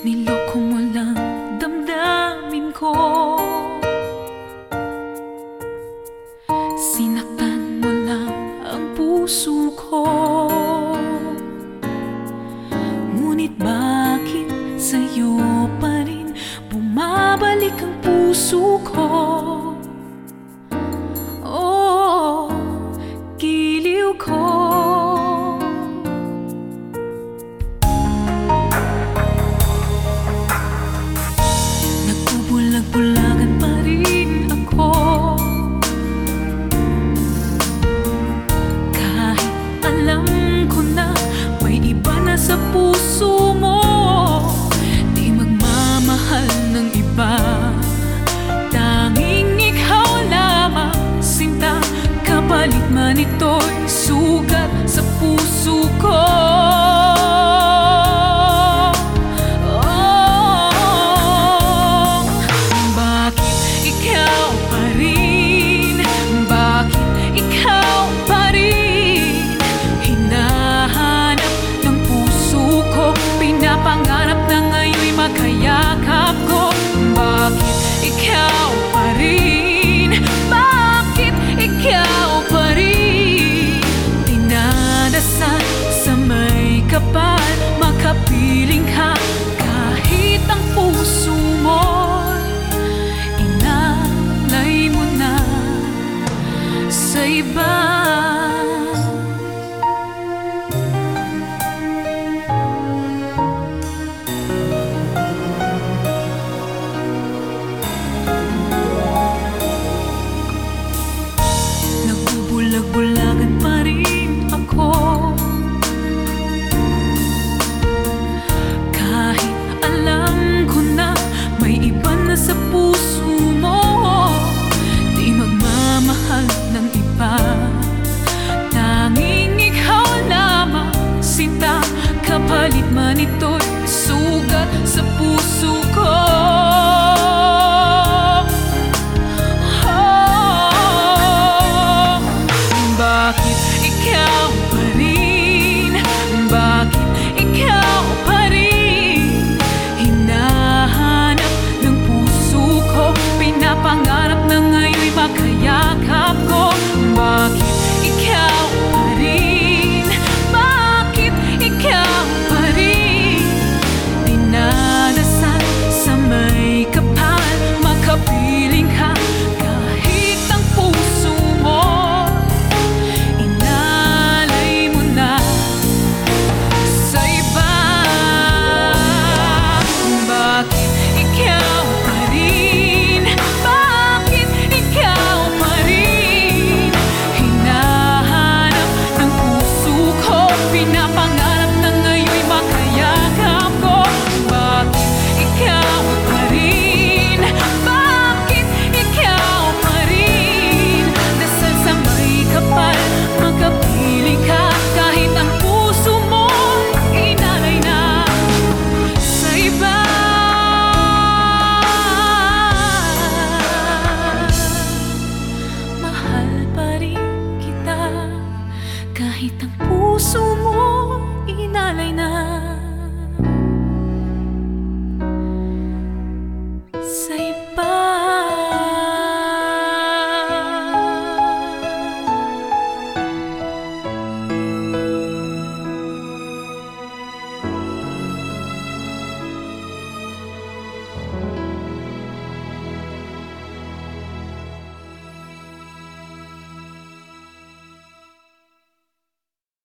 Niloko mo lang damdamin ko. Sinaktan mo lang ang puso ko. Ngunit bakit sa'yo pa rin Bumabalik ang puso iba. galit man 你等不